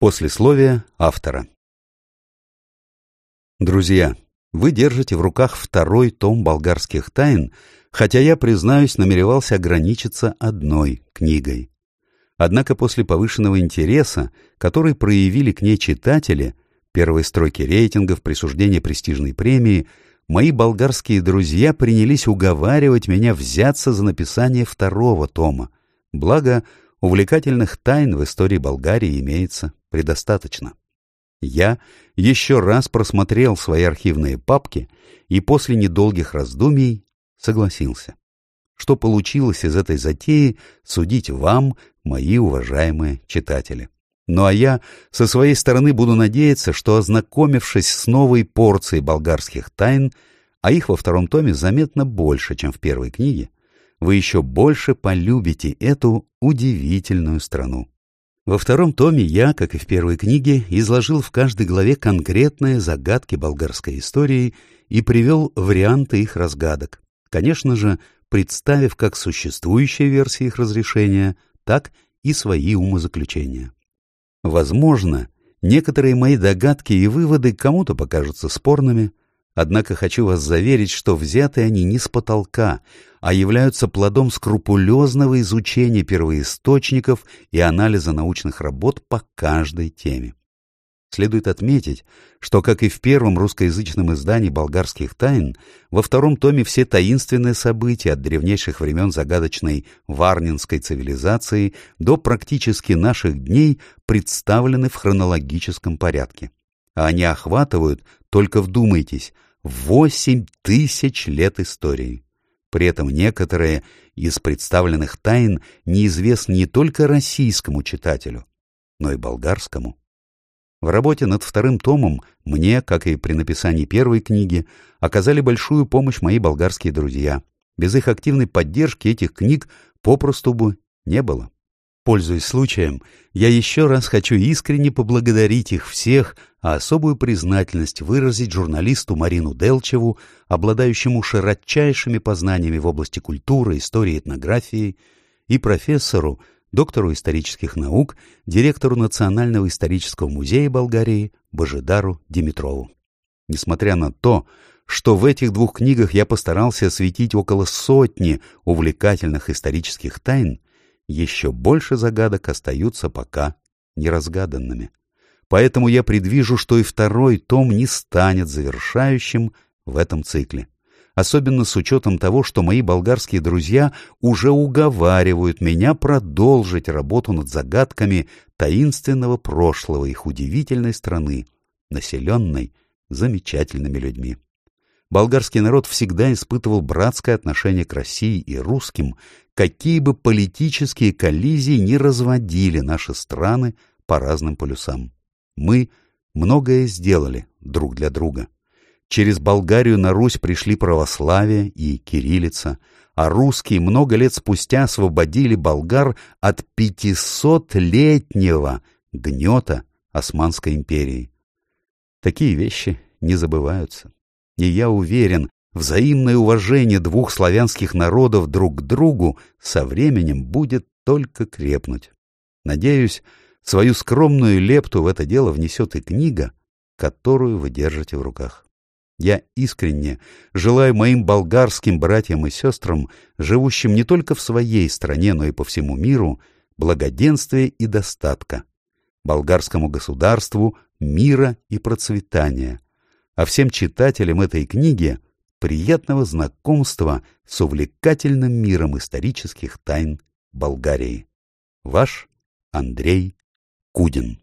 Послесловие автора Друзья, вы держите в руках второй том болгарских тайн, хотя я, признаюсь, намеревался ограничиться одной книгой. Однако после повышенного интереса, который проявили к ней читатели, первой строки рейтингов, присуждения престижной премии, мои болгарские друзья принялись уговаривать меня взяться за написание второго тома. Благо, увлекательных тайн в истории Болгарии имеется предостаточно. Я еще раз просмотрел свои архивные папки и после недолгих раздумий согласился. Что получилось из этой затеи, судить вам, мои уважаемые читатели. Ну а я со своей стороны буду надеяться, что, ознакомившись с новой порцией болгарских тайн, а их во втором томе заметно больше, чем в первой книге, вы еще больше полюбите эту удивительную страну. Во втором томе я, как и в первой книге, изложил в каждой главе конкретные загадки болгарской истории и привел варианты их разгадок, конечно же, представив как существующие версии их разрешения, так и свои умозаключения. Возможно, некоторые мои догадки и выводы кому-то покажутся спорными, однако хочу вас заверить, что взяты они не с потолка, а являются плодом скрупулезного изучения первоисточников и анализа научных работ по каждой теме. Следует отметить, что, как и в первом русскоязычном издании «Болгарских тайн», во втором томе все таинственные события от древнейших времен загадочной варнинской цивилизации до практически наших дней представлены в хронологическом порядке. А они охватывают, только вдумайтесь, восемь тысяч лет истории. При этом некоторые из представленных тайн неизвестны не только российскому читателю, но и болгарскому. В работе над вторым томом мне, как и при написании первой книги, оказали большую помощь мои болгарские друзья. Без их активной поддержки этих книг попросту бы не было. Пользуясь случаем, я еще раз хочу искренне поблагодарить их всех, а особую признательность выразить журналисту Марину Делчеву, обладающему широчайшими познаниями в области культуры, истории этнографии, и профессору, доктору исторических наук, директору Национального исторического музея Болгарии Божидару Димитрову. Несмотря на то, что в этих двух книгах я постарался осветить около сотни увлекательных исторических тайн, еще больше загадок остаются пока неразгаданными. Поэтому я предвижу, что и второй том не станет завершающим в этом цикле. Особенно с учетом того, что мои болгарские друзья уже уговаривают меня продолжить работу над загадками таинственного прошлого их удивительной страны, населенной замечательными людьми. Болгарский народ всегда испытывал братское отношение к России и русским, какие бы политические коллизии не разводили наши страны по разным полюсам. Мы многое сделали друг для друга. Через Болгарию на Русь пришли православие и кириллица, а русские много лет спустя освободили болгар от пятисотлетнего гнета Османской империи. Такие вещи не забываются. И я уверен, Взаимное уважение двух славянских народов друг к другу со временем будет только крепнуть. Надеюсь, свою скромную лепту в это дело внесет и книга, которую вы держите в руках. Я искренне желаю моим болгарским братьям и сестрам, живущим не только в своей стране, но и по всему миру, благоденствия и достатка, болгарскому государству мира и процветания, а всем читателям этой книги — приятного знакомства с увлекательным миром исторических тайн Болгарии. Ваш Андрей Кудин